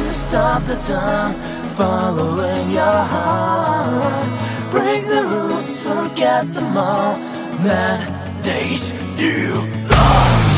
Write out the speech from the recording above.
to stop the time, following your heart. Break the rules, forget them all. Mandate you lost.